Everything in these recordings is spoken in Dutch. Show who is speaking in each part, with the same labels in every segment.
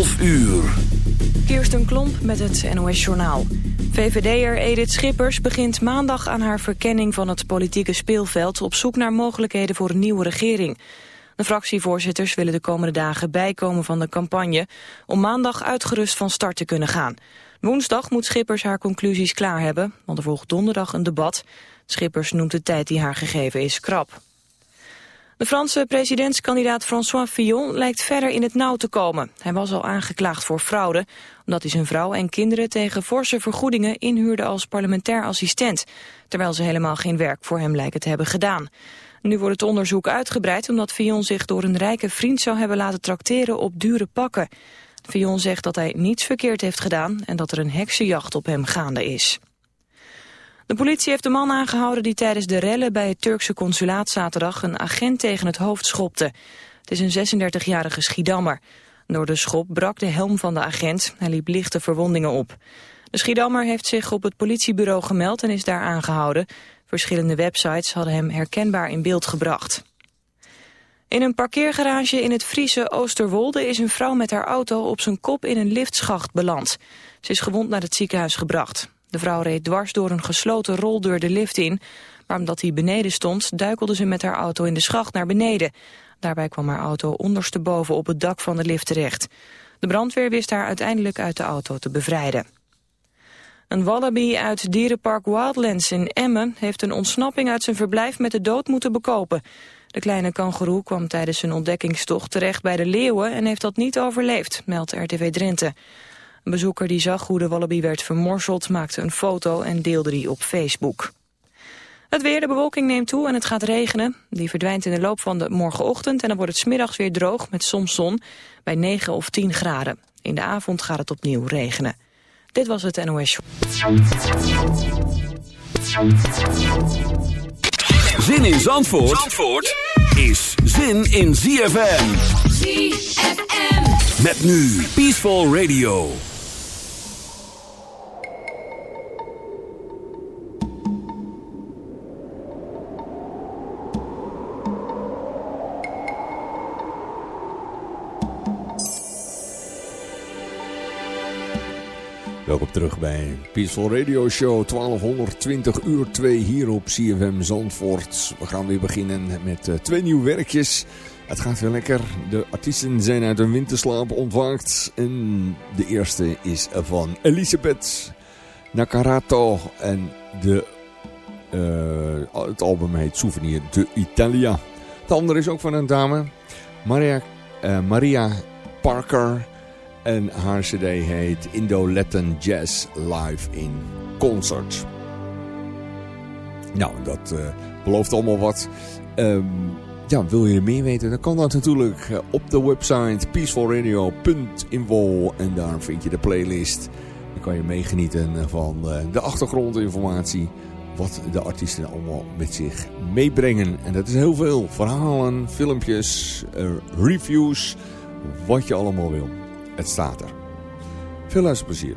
Speaker 1: 12 uur.
Speaker 2: Kirsten Klomp met het NOS-journaal. VVD'er Edith Schippers begint maandag aan haar verkenning van het politieke speelveld... op zoek naar mogelijkheden voor een nieuwe regering. De fractievoorzitters willen de komende dagen bijkomen van de campagne... om maandag uitgerust van start te kunnen gaan. Woensdag moet Schippers haar conclusies klaar hebben, want er volgt donderdag een debat. Schippers noemt de tijd die haar gegeven is krap. De Franse presidentskandidaat François Fillon lijkt verder in het nauw te komen. Hij was al aangeklaagd voor fraude, omdat hij zijn vrouw en kinderen tegen forse vergoedingen inhuurde als parlementair assistent, terwijl ze helemaal geen werk voor hem lijken te hebben gedaan. Nu wordt het onderzoek uitgebreid omdat Fillon zich door een rijke vriend zou hebben laten trakteren op dure pakken. Fillon zegt dat hij niets verkeerd heeft gedaan en dat er een heksenjacht op hem gaande is. De politie heeft de man aangehouden die tijdens de rellen bij het Turkse consulaat zaterdag een agent tegen het hoofd schopte. Het is een 36-jarige Schiedammer. Door de schop brak de helm van de agent. Hij liep lichte verwondingen op. De Schiedammer heeft zich op het politiebureau gemeld en is daar aangehouden. Verschillende websites hadden hem herkenbaar in beeld gebracht. In een parkeergarage in het Friese Oosterwolde is een vrouw met haar auto op zijn kop in een liftschacht beland. Ze is gewond naar het ziekenhuis gebracht. De vrouw reed dwars door een gesloten roldeur de lift in, maar omdat hij beneden stond duikelde ze met haar auto in de schacht naar beneden. Daarbij kwam haar auto ondersteboven op het dak van de lift terecht. De brandweer wist haar uiteindelijk uit de auto te bevrijden. Een wallaby uit dierenpark Wildlands in Emmen heeft een ontsnapping uit zijn verblijf met de dood moeten bekopen. De kleine kangoeroe kwam tijdens zijn ontdekkingstocht terecht bij de leeuwen en heeft dat niet overleefd, meldt RTV Drenthe. Een bezoeker die zag hoe de wallaby werd vermorseld maakte een foto en deelde die op Facebook. Het weer, de bewolking neemt toe en het gaat regenen. Die verdwijnt in de loop van de morgenochtend en dan wordt het smiddags weer droog met soms zon bij 9 of 10 graden. In de avond gaat het opnieuw regenen. Dit was het NOS
Speaker 1: Zin in Zandvoort, Zandvoort is zin in ZFM.
Speaker 3: ZFM.
Speaker 1: Met nu Peaceful Radio.
Speaker 4: Terug bij Peaceful Radio Show 1220 uur 2 hier op CFM Zandvoort. We gaan weer beginnen met uh, twee nieuwe werkjes. Het gaat weer lekker. De artiesten zijn uit hun winterslaap ontwaakt. En de eerste is van Elisabeth Nakarato. En de, uh, het album heet Souvenir de Italia. De andere is ook van een dame. Maria, uh, Maria Parker... En haar cd heet Indo-Latin Jazz Live in Concert. Nou, dat uh, belooft allemaal wat. Um, ja, wil je meer weten? Dan kan dat natuurlijk uh, op de website peacefulradio.info. En daar vind je de playlist. Dan kan je meegenieten van uh, de achtergrondinformatie. Wat de artiesten allemaal met zich meebrengen. En dat is heel veel. Verhalen, filmpjes, reviews. Wat je allemaal wil. Het staat er. Veel luisterplezier.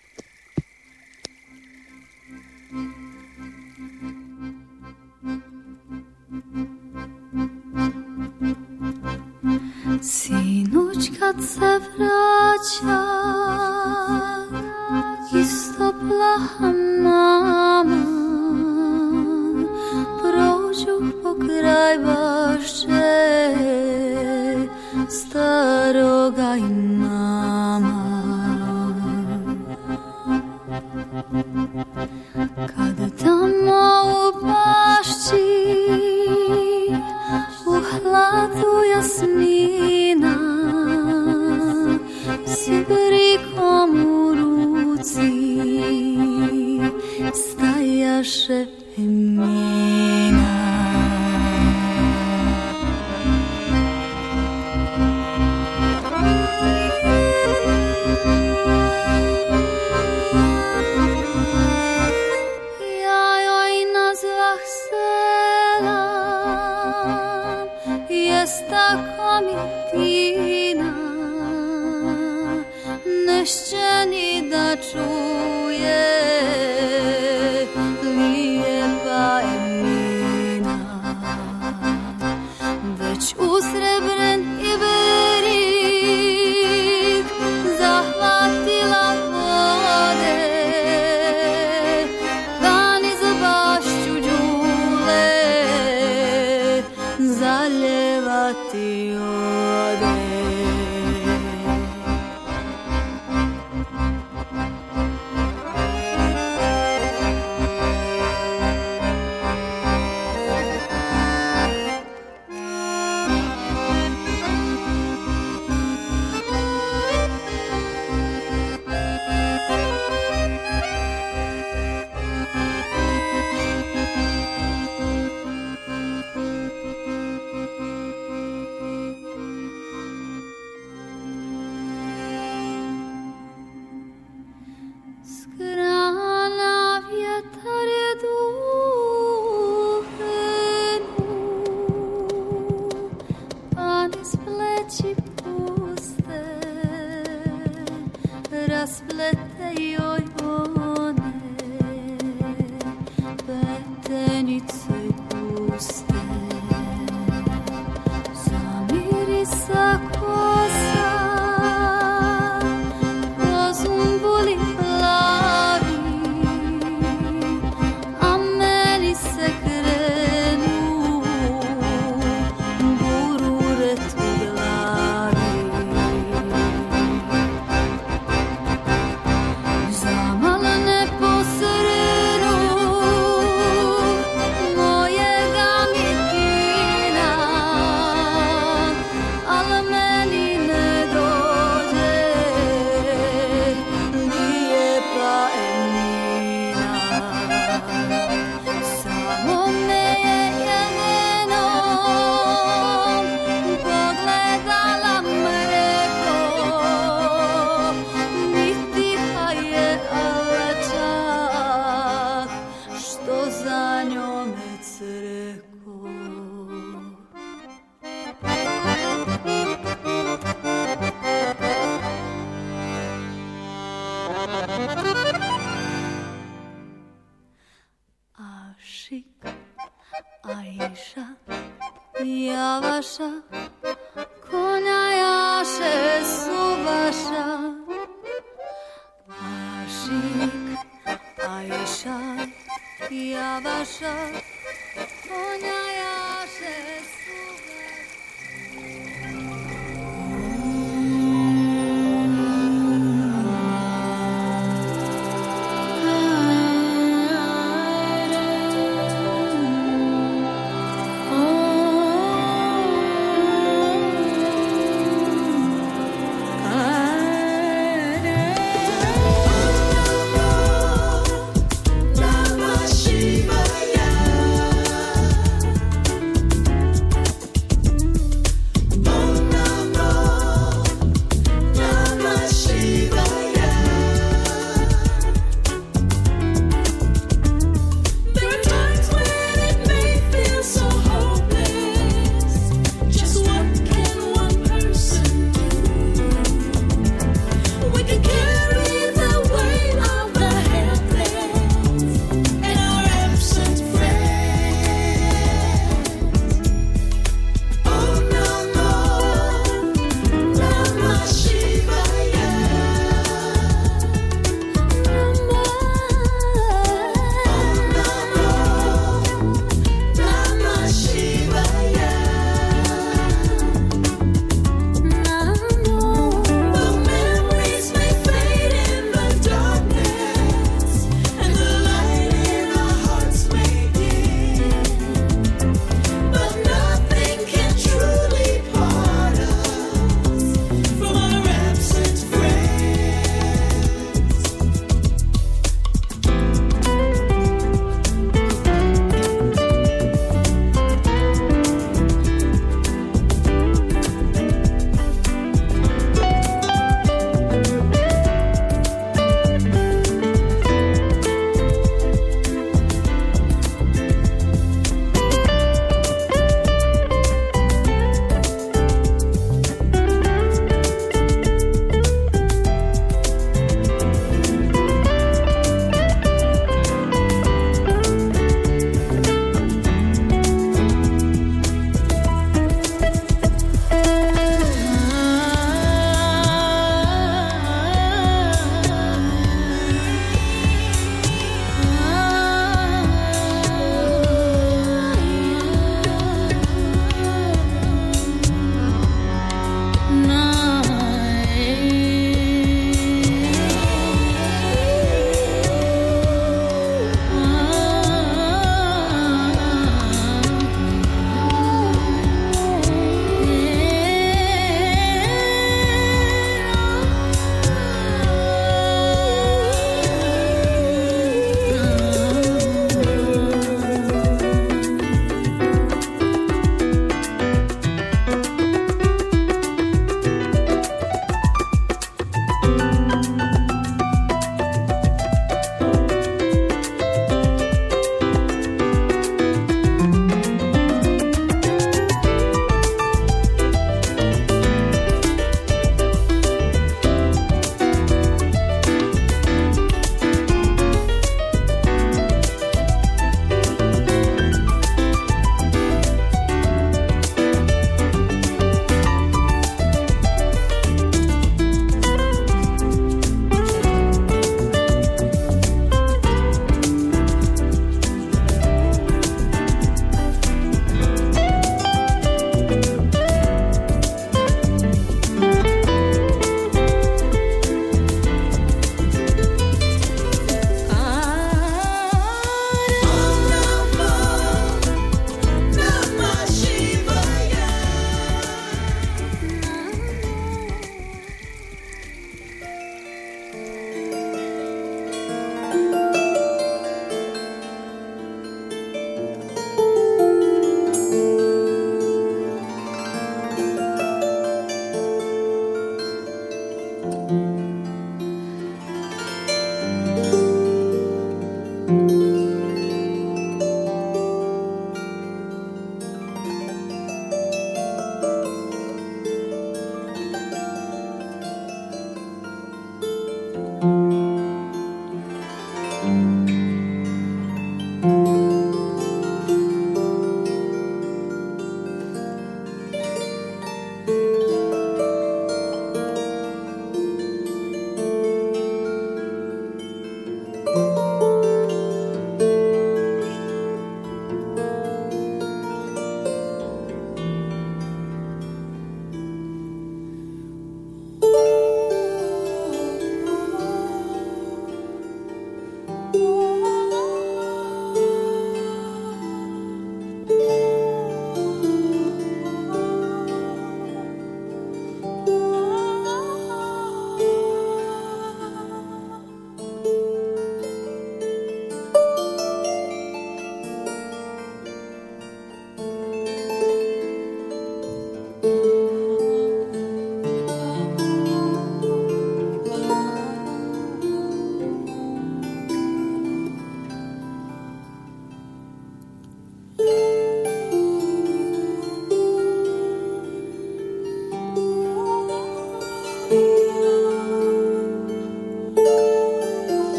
Speaker 5: Ținuci ca se vracia Istopla hamama Prođuh po kraj bašče Staroga imama Kada tamo u bašći zlatu jasnina si brikom ruci stajaše mi. jeszcze ni da czuje lije pa već usrebren i berik zahvatila vode dani za bašću đule zaljevati joj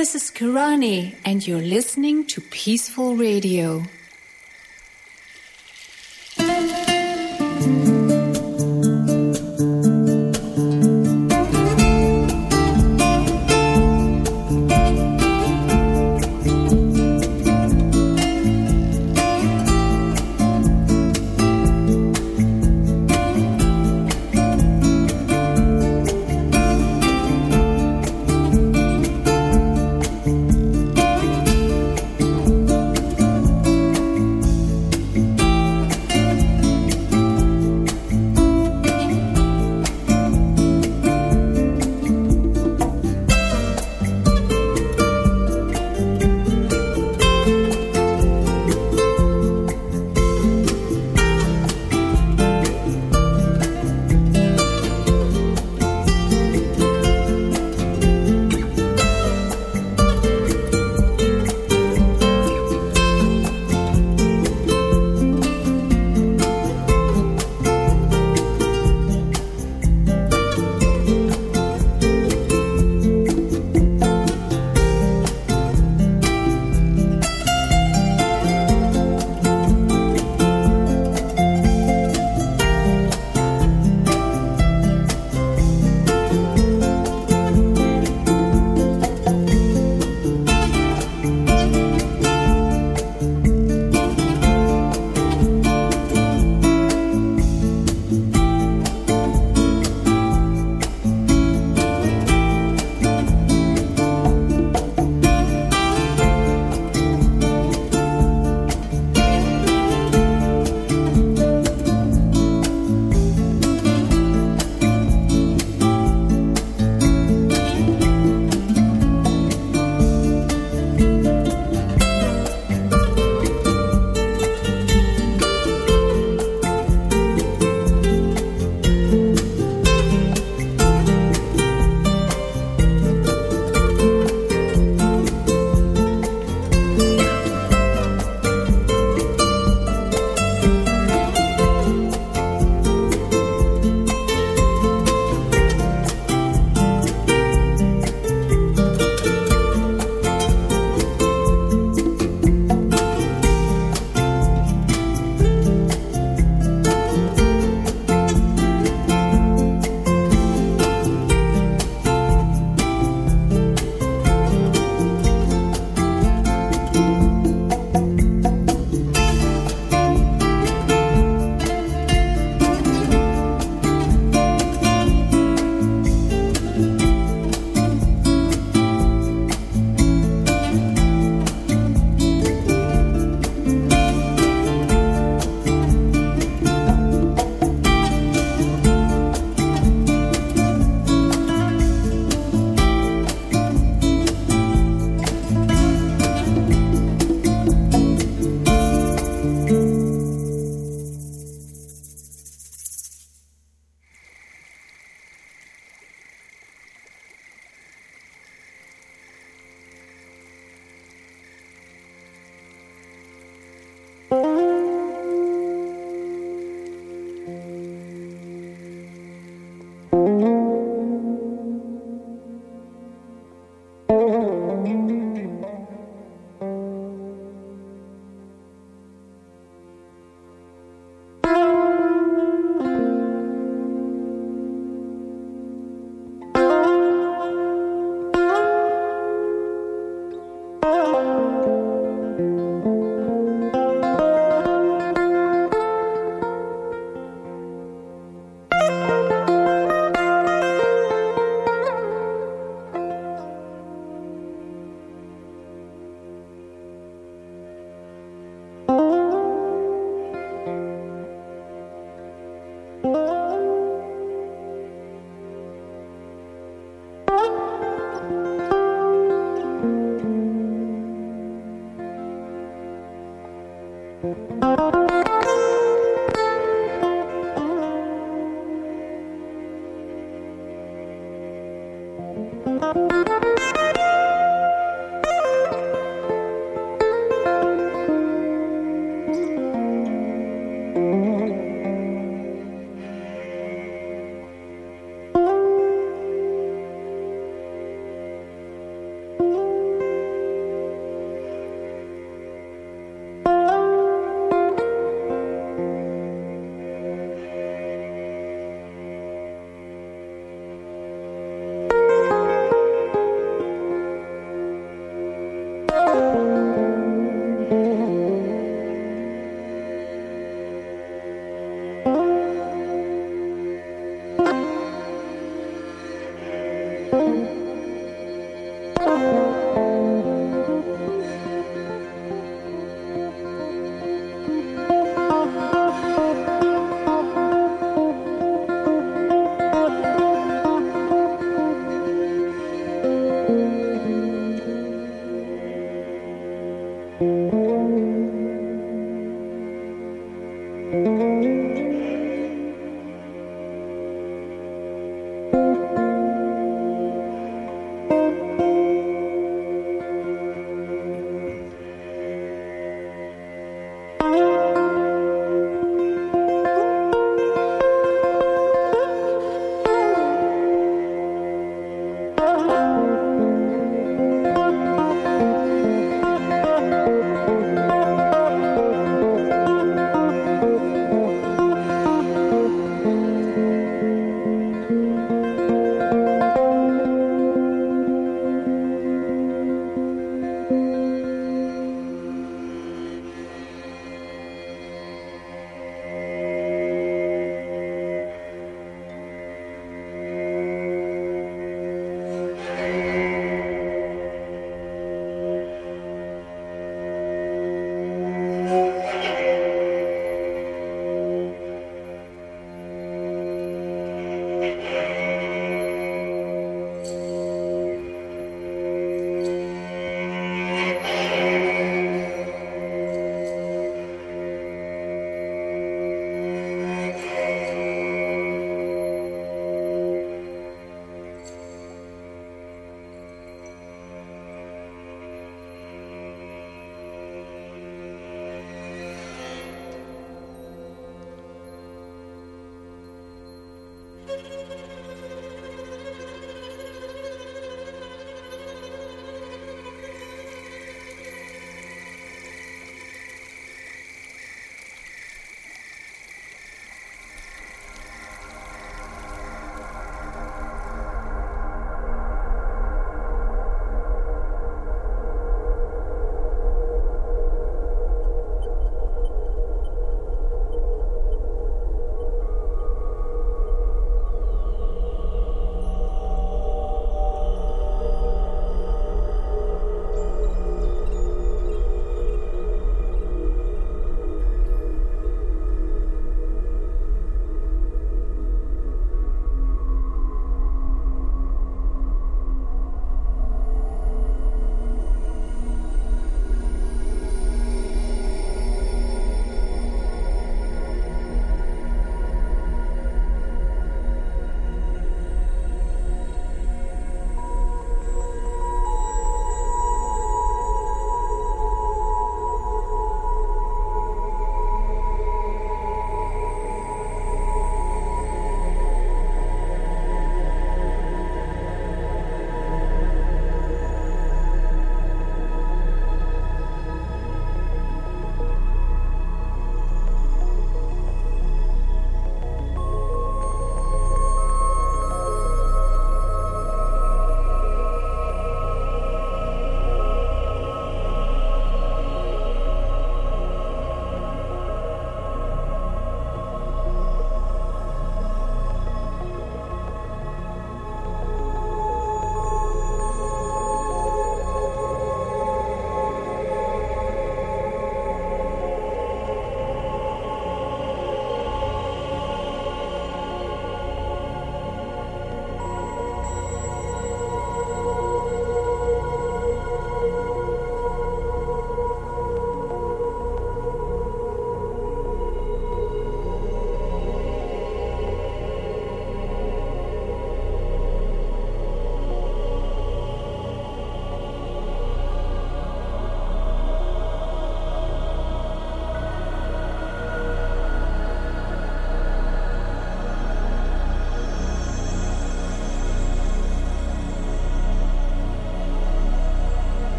Speaker 6: this is Kirani, and you're listening to Peaceful Radio.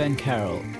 Speaker 7: Ben Carroll.